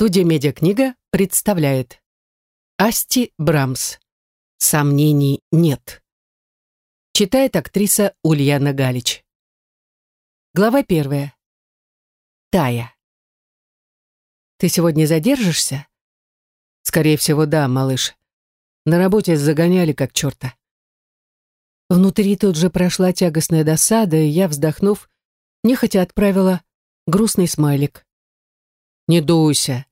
Студия «Медиакнига» представляет Асти Брамс «Сомнений нет». Читает актриса Ульяна Галич. Глава первая. Тая. «Ты сегодня задержишься?» «Скорее всего, да, малыш. На работе загоняли как черта». Внутри тут же прошла тягостная досада, и я, вздохнув, нехотя отправила грустный смайлик. «Не дуйся.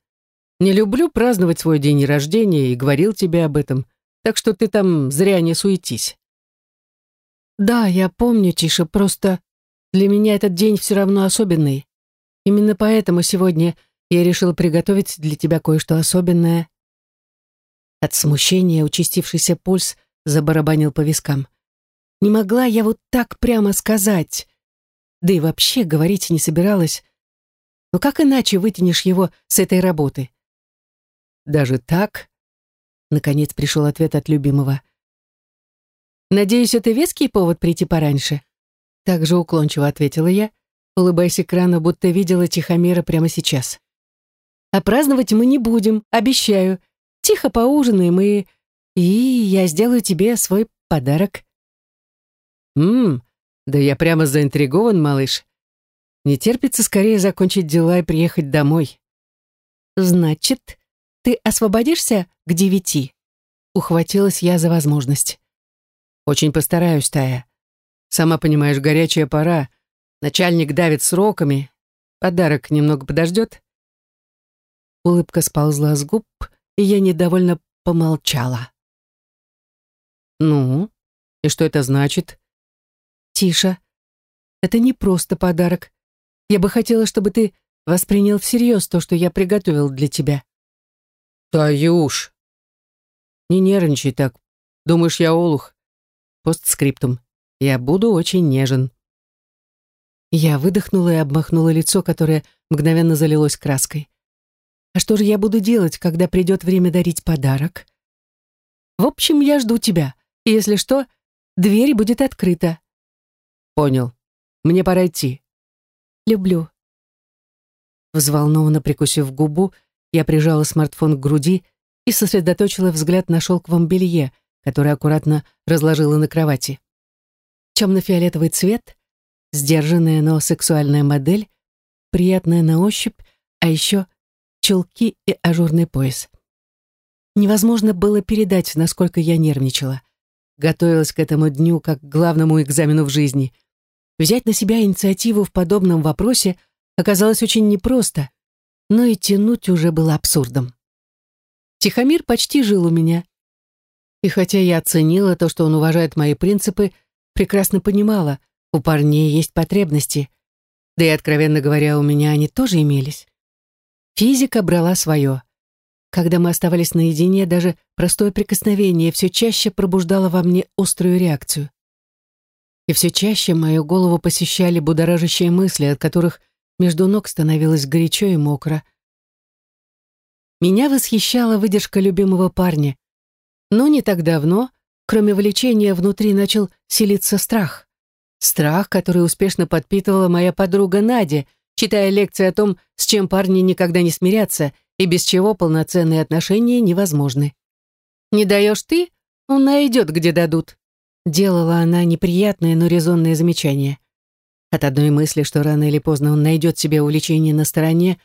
Не люблю праздновать свой день рождения и говорил тебе об этом, так что ты там зря не суетись». «Да, я помню, Тиша, просто для меня этот день все равно особенный. Именно поэтому сегодня я решила приготовить для тебя кое-что особенное». От смущения участившийся пульс забарабанил по вискам. Не могла я вот так прямо сказать. Да и вообще говорить не собиралась. Но как иначе вытянешь его с этой работы? Даже так? Наконец пришел ответ от любимого. «Надеюсь, это веский повод прийти пораньше?» Так же уклончиво ответила я, улыбаясь экрану, будто видела Тихомира прямо сейчас. «А праздновать мы не будем, обещаю. Тихо поужинаем и... И я сделаю тебе свой подарок». «Ммм, да я прямо заинтригован, малыш. Не терпится скорее закончить дела и приехать домой. Значит, ты освободишься к девяти? Ухватилась я за возможность. Очень постараюсь, Тая. Сама понимаешь, горячая пора. Начальник давит сроками. Подарок немного подождет. Улыбка сползла с губ, и я недовольно помолчала. «Ну, и что это значит?» «Тише. Это не просто подарок. Я бы хотела, чтобы ты воспринял всерьез то, что я приготовил для тебя». «Таюш!» «Не нервничай так. Думаешь, я олух?» Постскриптум. «Я буду очень нежен». Я выдохнула и обмахнула лицо, которое мгновенно залилось краской. «А что же я буду делать, когда придет время дарить подарок?» «В общем, я жду тебя. И если что, дверь будет открыта». «Понял. Мне пора идти. Люблю». Взволнованно прикусив губу, я прижала смартфон к груди и сосредоточила взгляд на шелковом белье, которое аккуратно разложила на кровати. Темно-фиолетовый цвет, сдержанная, но сексуальная модель, приятная на ощупь, а еще чулки и ажурный пояс. Невозможно было передать, насколько я нервничала. Готовилась к этому дню как к главному экзамену в жизни — Взять на себя инициативу в подобном вопросе оказалось очень непросто, но и тянуть уже было абсурдом. Тихомир почти жил у меня. И хотя я оценила то, что он уважает мои принципы, прекрасно понимала, у парней есть потребности. Да и, откровенно говоря, у меня они тоже имелись. Физика брала свое. Когда мы оставались наедине, даже простое прикосновение все чаще пробуждало во мне острую реакцию и все чаще мою голову посещали будоражащие мысли, от которых между ног становилось горячо и мокро. Меня восхищала выдержка любимого парня. Но не так давно, кроме влечения, внутри начал селиться страх. Страх, который успешно подпитывала моя подруга Надя, читая лекции о том, с чем парни никогда не смирятся и без чего полноценные отношения невозможны. «Не даешь ты, он найдет, где дадут», Делала она неприятное, но резонное замечание. От одной мысли, что рано или поздно он найдет себе увлечение на стороне,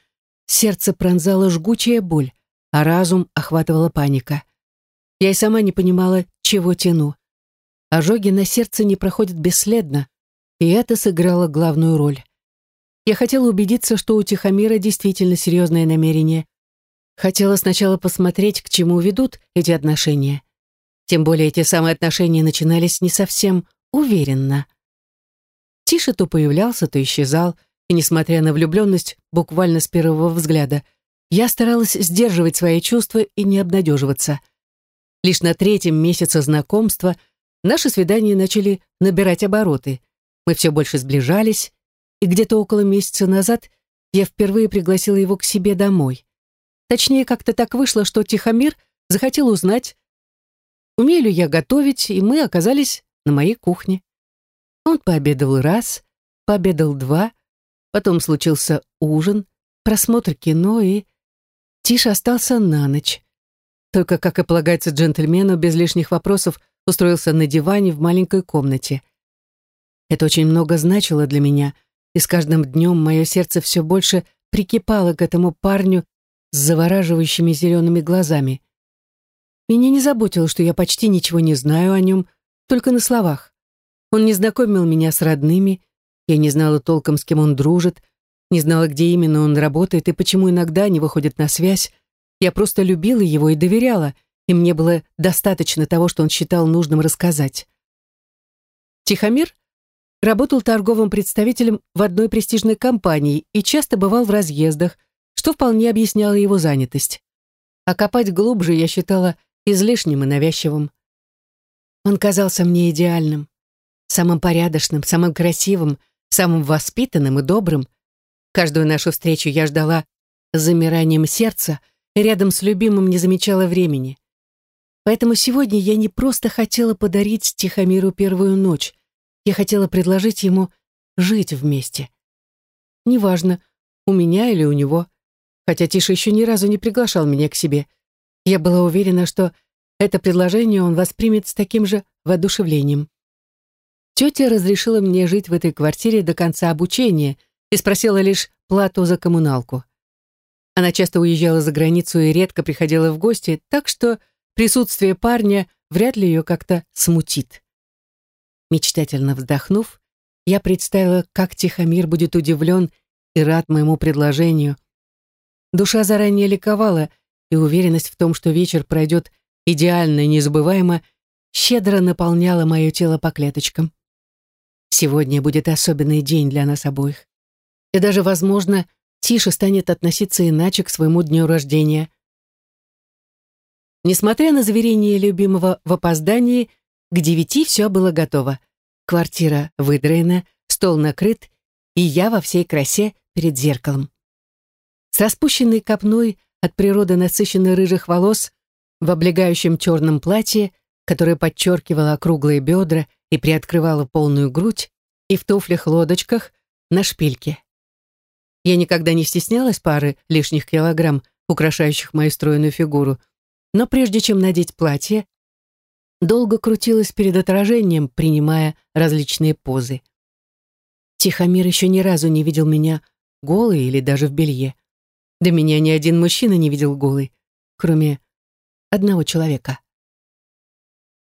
сердце пронзало жгучая боль, а разум охватывала паника. Я и сама не понимала, чего тяну. Ожоги на сердце не проходят бесследно, и это сыграло главную роль. Я хотела убедиться, что у Тихомира действительно серьезное намерение. Хотела сначала посмотреть, к чему ведут эти отношения. Тем более эти самые отношения начинались не совсем уверенно. Тише то появлялся, то исчезал, и, несмотря на влюбленность, буквально с первого взгляда, я старалась сдерживать свои чувства и не обнадеживаться. Лишь на третьем месяце знакомства наши свидания начали набирать обороты. Мы все больше сближались, и где-то около месяца назад я впервые пригласила его к себе домой. Точнее, как-то так вышло, что Тихомир захотел узнать, Умею ли я готовить, и мы оказались на моей кухне. Он пообедал раз, пообедал два, потом случился ужин, просмотр кино и... Тиш остался на ночь. Только, как и полагается джентльмену, без лишних вопросов устроился на диване в маленькой комнате. Это очень много значило для меня, и с каждым днем мое сердце все больше прикипало к этому парню с завораживающими зелеными глазами. Меня не заботило, что я почти ничего не знаю о нем, только на словах. Он не знакомил меня с родными, я не знала толком, с кем он дружит, не знала, где именно он работает и почему иногда не выходит на связь. Я просто любила его и доверяла, и мне было достаточно того, что он считал нужным рассказать. Тихомир работал торговым представителем в одной престижной компании и часто бывал в разъездах, что вполне объясняло его занятость. А копать глубже я считала излишним и навязчивым. Он казался мне идеальным, самым порядочным, самым красивым, самым воспитанным и добрым, Каждую нашу встречу я ждала с замиранием сердца рядом с любимым не замечала времени. Поэтому сегодня я не просто хотела подарить Тихомиру первую ночь, я хотела предложить ему жить вместе. Неважно, у меня или у него, хотя Тиша еще ни разу не приглашал меня к себе. Я была уверена, что это предложение он воспримет с таким же воодушевлением. Тетя разрешила мне жить в этой квартире до конца обучения — и спросила лишь плату за коммуналку. Она часто уезжала за границу и редко приходила в гости, так что присутствие парня вряд ли ее как-то смутит. Мечтательно вздохнув, я представила, как Тихомир будет удивлен и рад моему предложению. Душа заранее ликовала, и уверенность в том, что вечер пройдет идеально и незабываемо, щедро наполняла мое тело по клеточкам. Сегодня будет особенный день для нас обоих и даже, возможно, Тиша станет относиться иначе к своему дню рождения. Несмотря на заверение любимого в опоздании, к девяти все было готово. Квартира выдраена, стол накрыт, и я во всей красе перед зеркалом. С распущенной копной от природы насыщенной рыжих волос, в облегающем черном платье, которое подчеркивало округлые бедра и приоткрывало полную грудь, и в туфлях-лодочках на шпильке. Я никогда не стеснялась пары лишних килограмм, украшающих мою стройную фигуру. Но прежде чем надеть платье, долго крутилась перед отражением, принимая различные позы. Тихомир еще ни разу не видел меня голой или даже в белье. Да меня ни один мужчина не видел голой, кроме одного человека.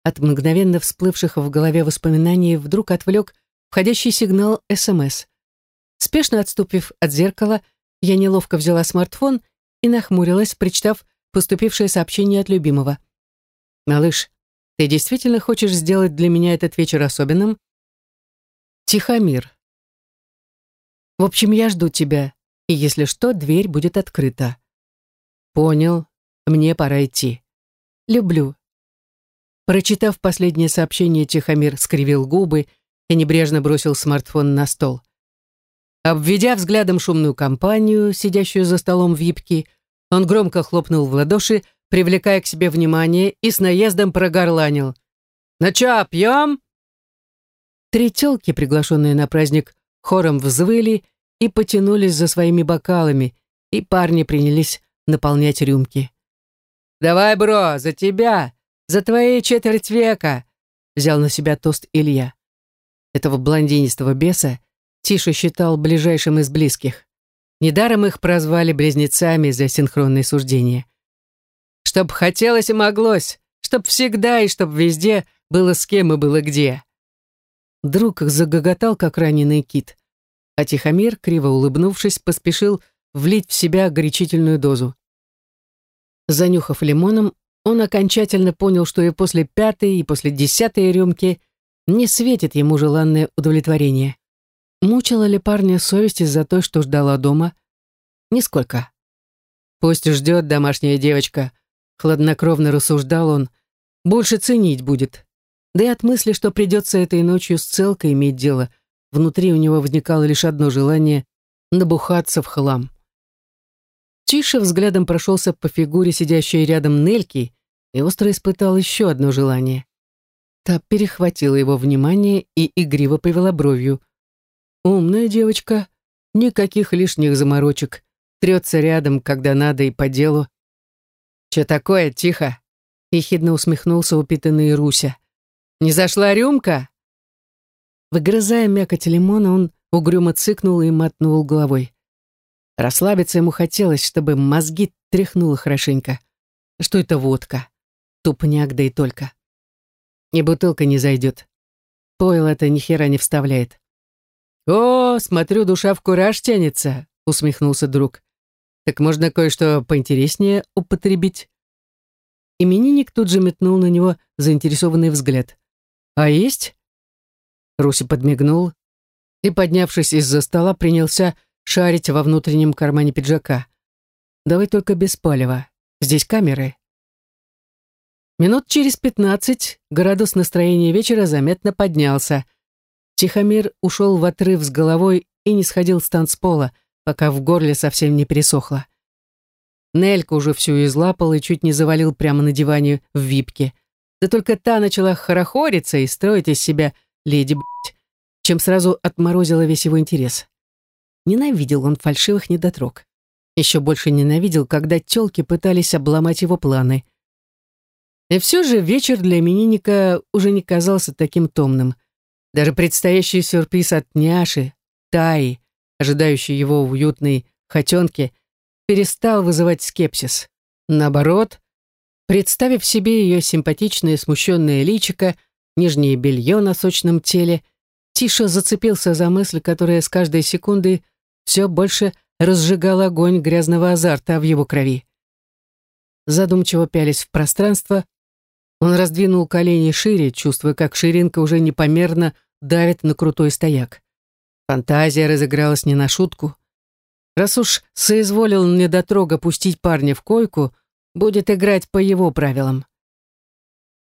От мгновенно всплывших в голове воспоминаний вдруг отвлек входящий сигнал СМС. Спешно отступив от зеркала, я неловко взяла смартфон и нахмурилась, прочитав поступившее сообщение от любимого. «Малыш, ты действительно хочешь сделать для меня этот вечер особенным?» «Тихомир». «В общем, я жду тебя, и если что, дверь будет открыта». «Понял. Мне пора идти. Люблю». Прочитав последнее сообщение, Тихомир скривил губы и небрежно бросил смартфон на стол. Обведя взглядом шумную компанию, сидящую за столом в випке, он громко хлопнул в ладоши, привлекая к себе внимание, и с наездом прогорланил. «Ну чё, пьем?» Три тёлки, приглашенные на праздник, хором взвыли и потянулись за своими бокалами, и парни принялись наполнять рюмки. «Давай, бро, за тебя! За твои четверть века!» взял на себя тост Илья. Этого блондинистого беса Тише считал ближайшим из близких. Недаром их прозвали близнецами за синхронные суждения. «Чтоб хотелось и моглось, чтоб всегда и чтоб везде было с кем и было где». Друг загоготал, как раненый кит, а Тихомир, криво улыбнувшись, поспешил влить в себя горячительную дозу. Занюхав лимоном, он окончательно понял, что и после пятой, и после десятой рюмки не светит ему желанное удовлетворение. Мучила ли парня совесть из-за той, что ждала дома? Нисколько. Пусть ждет домашняя девочка, хладнокровно рассуждал он, больше ценить будет. Да и от мысли, что придется этой ночью с целкой иметь дело, внутри у него возникало лишь одно желание — набухаться в хлам. Тише взглядом прошелся по фигуре, сидящей рядом Нельки, и остро испытал еще одно желание. Та перехватила его внимание и игриво повела бровью. Умная девочка, никаких лишних заморочек, трется рядом, когда надо и по делу. «Че такое? Тихо!» — ехидно усмехнулся упитанный Руся. «Не зашла рюмка?» Выгрызая мякоть лимона, он угрюмо цыкнул и мотнул головой. Расслабиться ему хотелось, чтобы мозги тряхнуло хорошенько. Что это водка? Тупняк, да и только. И бутылка не зайдет. Пойл это ни хера не вставляет. «О, смотрю, душа в кураж тянется», — усмехнулся друг. «Так можно кое-что поинтереснее употребить?» Именинник тут же метнул на него заинтересованный взгляд. «А есть?» Руси подмигнул и, поднявшись из-за стола, принялся шарить во внутреннем кармане пиджака. «Давай только без палева. Здесь камеры». Минут через пятнадцать градус настроения вечера заметно поднялся. Тихомир ушел в отрыв с головой и не сходил с танцпола, пока в горле совсем не пересохло. Нелька уже всю излапал и чуть не завалил прямо на диване в випке. Да только та начала хорохориться и строить из себя леди блядь, чем сразу отморозила весь его интерес. Ненавидел он фальшивых недотрог. Еще больше ненавидел, когда тёлки пытались обломать его планы. И все же вечер для именинника уже не казался таким томным. Даже предстоящий сюрприз от няши, Таи, ожидающий его в уютной хотенке, перестал вызывать скепсис. Наоборот, представив себе ее симпатичное смущенное личико, нижнее белье на сочном теле, Тиша зацепился за мысль, которая с каждой секундой все больше разжигала огонь грязного азарта в его крови. Задумчиво пялись в пространство, он раздвинул колени шире, чувствуя, как ширинка уже непомерно давит на крутой стояк. Фантазия разыгралась не на шутку. Раз уж соизволил недотрога пустить парня в койку, будет играть по его правилам.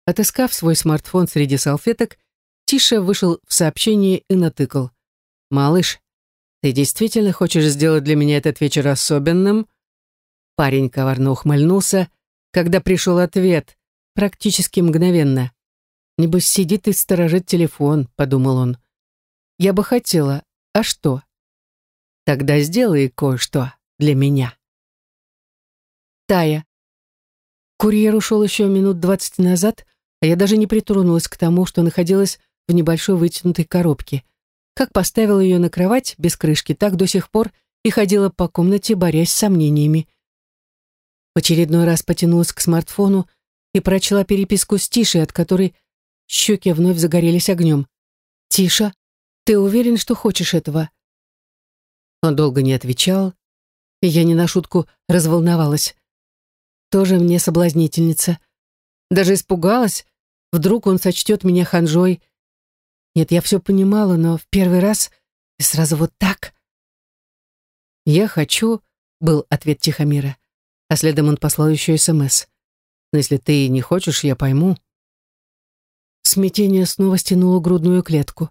Отыскав свой смартфон среди салфеток, Тиша вышел в сообщение и натыкал. «Малыш, ты действительно хочешь сделать для меня этот вечер особенным?» Парень коварно ухмыльнулся, когда пришел ответ, практически мгновенно. «Небось, сидит и сторожит телефон», — подумал он. «Я бы хотела. А что?» «Тогда сделай кое-что для меня». Тая. Курьер ушел еще минут двадцать назад, а я даже не притронулась к тому, что находилась в небольшой вытянутой коробке. Как поставила ее на кровать без крышки, так до сих пор и ходила по комнате, борясь с сомнениями. В очередной раз потянулась к смартфону и прочла переписку с Тишей, от которой щеки вновь загорелись огнем. «Тиша, ты уверен, что хочешь этого?» Он долго не отвечал, и я не на шутку разволновалась. Тоже мне соблазнительница. Даже испугалась, вдруг он сочтет меня ханжой. Нет, я все понимала, но в первый раз и сразу вот так. «Я хочу», — был ответ Тихомира, а следом он послал еще СМС. Но если ты не хочешь, я пойму. Смятение снова стянуло грудную клетку.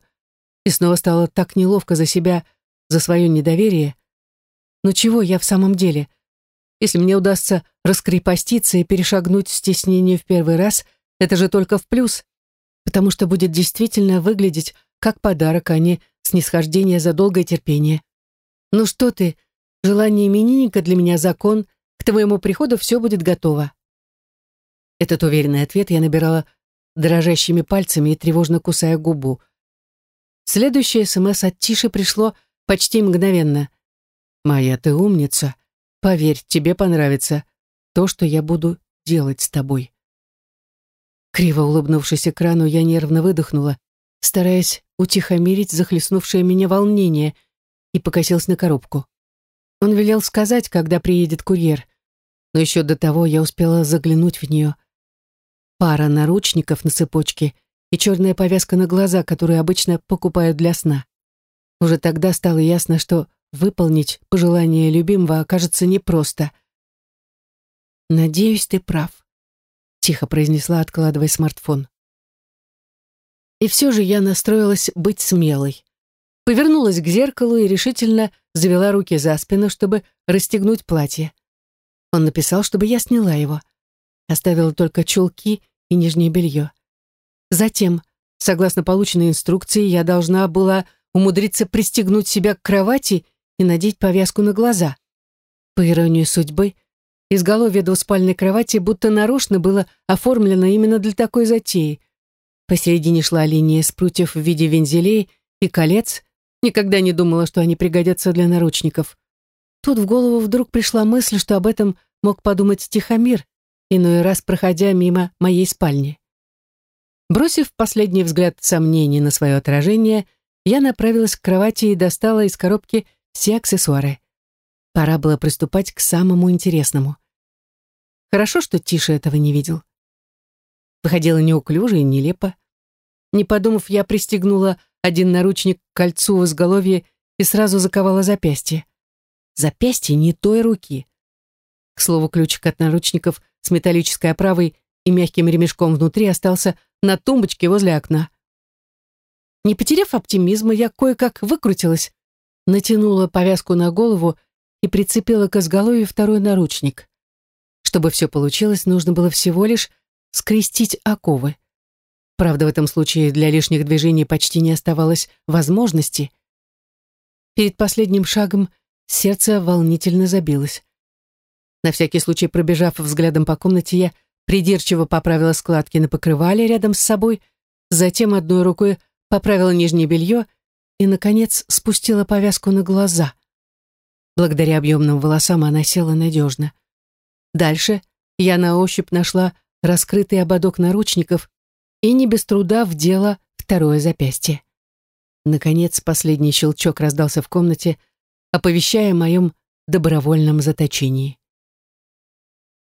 И снова стало так неловко за себя, за свое недоверие. Но чего я в самом деле? Если мне удастся раскрепоститься и перешагнуть стеснение в первый раз, это же только в плюс, потому что будет действительно выглядеть как подарок, а не снисхождение за долгое терпение. Ну что ты, желание именинника для меня закон, к твоему приходу все будет готово. Этот уверенный ответ я набирала дрожащими пальцами и тревожно кусая губу. Следующее СМС от Тиши пришло почти мгновенно. «Моя ты умница. Поверь, тебе понравится то, что я буду делать с тобой». Криво улыбнувшись экрану, я нервно выдохнула, стараясь утихомирить захлестнувшее меня волнение, и покосилась на коробку. Он велел сказать, когда приедет курьер, но еще до того я успела заглянуть в нее пара наручников на цепочке и черная повязка на глаза, которую обычно покупают для сна. Уже тогда стало ясно, что выполнить пожелание любимого окажется непросто. «Надеюсь, ты прав», — тихо произнесла, откладывая смартфон. И все же я настроилась быть смелой. Повернулась к зеркалу и решительно завела руки за спину, чтобы расстегнуть платье. Он написал, чтобы я сняла его. Оставила только чулки и нижнее белье. Затем, согласно полученной инструкции, я должна была умудриться пристегнуть себя к кровати и надеть повязку на глаза. По иронии судьбы, Изголовье двуспальной кровати будто нарочно было оформлено именно для такой затеи. Посередине шла линия спрутьев в виде вензелей и колец. Никогда не думала, что они пригодятся для наручников. Тут в голову вдруг пришла мысль, что об этом мог подумать Тихомир, иной раз проходя мимо моей спальни. Бросив последний взгляд сомнений на свое отражение, я направилась к кровати и достала из коробки все аксессуары. Пора было приступать к самому интересному. Хорошо, что Тиша этого не видел. Выходило неуклюже и нелепо. Не подумав, я пристегнула один наручник к кольцу в и сразу заковала запястье. Запястье не той руки. К слову, ключик от наручников с металлической оправой и мягким ремешком внутри остался на тумбочке возле окна. Не потеряв оптимизма, я кое-как выкрутилась, натянула повязку на голову и прицепила к изголовью второй наручник. Чтобы все получилось, нужно было всего лишь скрестить оковы. Правда, в этом случае для лишних движений почти не оставалось возможности. Перед последним шагом сердце волнительно забилось. На всякий случай, пробежав взглядом по комнате, я придирчиво поправила складки на покрывале рядом с собой, затем одной рукой поправила нижнее белье и, наконец, спустила повязку на глаза. Благодаря объемным волосам она села надежно. Дальше я на ощупь нашла раскрытый ободок наручников и не без труда вдела второе запястье. Наконец, последний щелчок раздался в комнате, оповещая о моем добровольном заточении.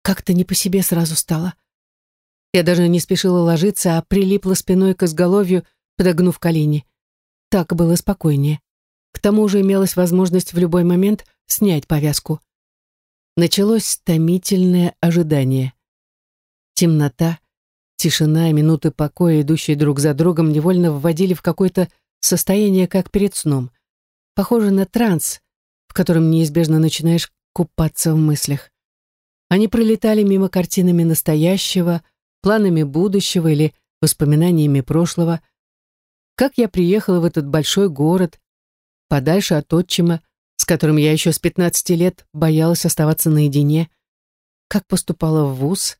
Как-то не по себе сразу стало. Я даже не спешила ложиться, а прилипла спиной к изголовью, подогнув колени. Так было спокойнее. К тому же имелась возможность в любой момент снять повязку. Началось томительное ожидание. Темнота, тишина и минуты покоя, идущие друг за другом, невольно вводили в какое-то состояние, как перед сном. Похоже на транс, в котором неизбежно начинаешь купаться в мыслях. Они пролетали мимо картинами настоящего, планами будущего или воспоминаниями прошлого. Как я приехала в этот большой город, подальше от отчима, с которым я еще с 15 лет боялась оставаться наедине, как поступала в вуз,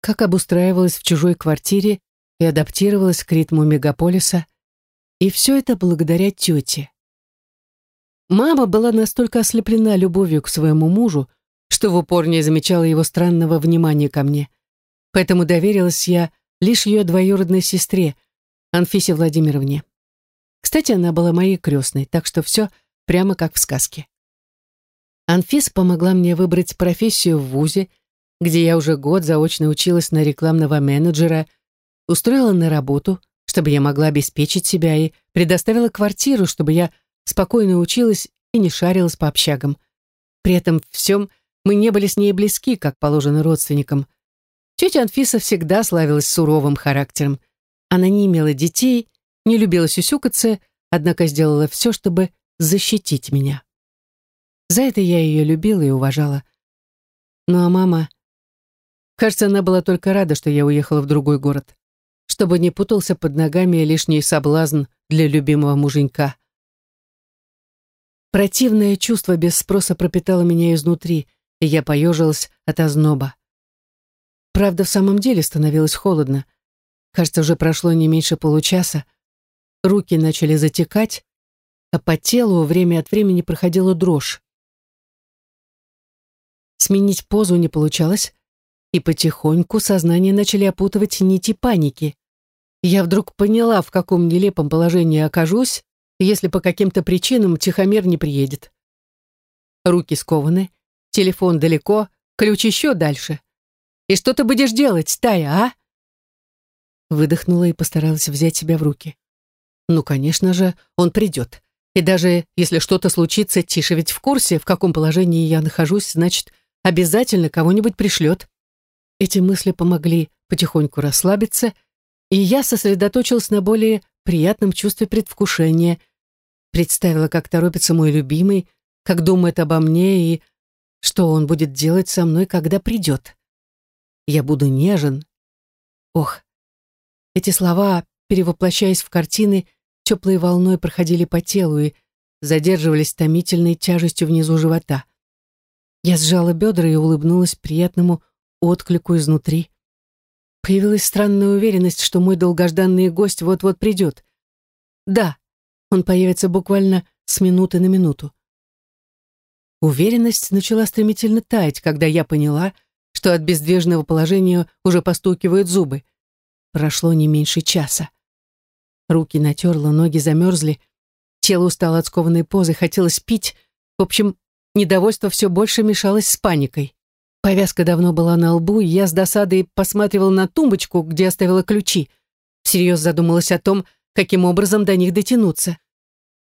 как обустраивалась в чужой квартире и адаптировалась к ритму мегаполиса. И все это благодаря тете. Мама была настолько ослеплена любовью к своему мужу, что в упор не замечала его странного внимания ко мне. Поэтому доверилась я лишь ее двоюродной сестре, Анфисе Владимировне. Кстати, она была моей крестной, так что все прямо как в сказке. Анфис помогла мне выбрать профессию в ВУЗе, где я уже год заочно училась на рекламного менеджера, устроила на работу, чтобы я могла обеспечить себя, и предоставила квартиру, чтобы я спокойно училась и не шарилась по общагам. При этом всем мы не были с ней близки, как положено родственникам. Тетя Анфиса всегда славилась суровым характером. Она не имела детей, не любила сюсюкаться, однако сделала все, чтобы защитить меня. За это я ее любила и уважала. Ну а мама... Кажется, она была только рада, что я уехала в другой город, чтобы не путался под ногами лишний соблазн для любимого муженька. Противное чувство без спроса пропитало меня изнутри, и я поежилась от озноба. Правда, в самом деле становилось холодно. Кажется, уже прошло не меньше получаса. Руки начали затекать, а по телу время от времени проходила дрожь. Сменить позу не получалось, и потихоньку сознание начали опутывать нити паники. Я вдруг поняла, в каком нелепом положении окажусь, если по каким-то причинам Тихомир не приедет. Руки скованы, Телефон далеко, ключ еще дальше. И что ты будешь делать, Тая, а? Выдохнула и постаралась взять себя в руки. Ну, конечно же, он придет. И даже если что-то случится, Тише ведь в курсе, в каком положении я нахожусь, значит, обязательно кого-нибудь пришлет. Эти мысли помогли потихоньку расслабиться, и я сосредоточилась на более приятном чувстве предвкушения, представила, как торопится мой любимый, как думает обо мне и что он будет делать со мной, когда придет. Я буду нежен. Ох, эти слова, перевоплощаясь в картины, теплой волной проходили по телу и задерживались томительной тяжестью внизу живота. Я сжала бедра и улыбнулась приятному отклику изнутри. Появилась странная уверенность, что мой долгожданный гость вот-вот придет. Да, он появится буквально с минуты на минуту. Уверенность начала стремительно таять, когда я поняла, что от бездвижного положения уже постукивают зубы. Прошло не меньше часа. Руки натерла, ноги замерзли, тело устало от скованной позы, хотелось пить. В общем, недовольство все больше мешалось с паникой. Повязка давно была на лбу, и я с досадой посматривала на тумбочку, где оставила ключи. Всерьез задумалась о том, каким образом до них дотянуться.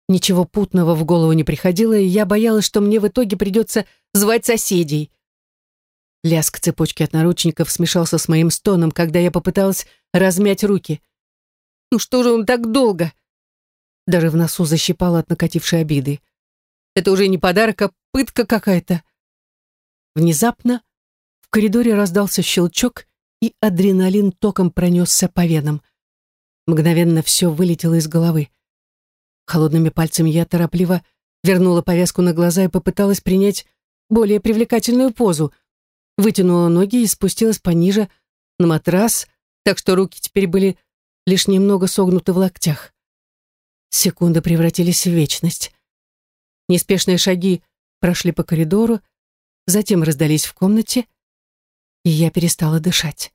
Ничего путного в голову не приходило, и я боялась, что мне в итоге придется звать соседей. Лязг цепочки от наручников смешался с моим стоном, когда я попыталась размять руки. «Ну что же он так долго?» Даже в носу защипало от накатившей обиды. «Это уже не подарок, а пытка какая-то». Внезапно в коридоре раздался щелчок, и адреналин током пронесся по венам. Мгновенно все вылетело из головы. Холодными пальцами я торопливо вернула повязку на глаза и попыталась принять более привлекательную позу. Вытянула ноги и спустилась пониже, на матрас, так что руки теперь были лишь немного согнуты в локтях. Секунды превратились в вечность. Неспешные шаги прошли по коридору, затем раздались в комнате, и я перестала дышать.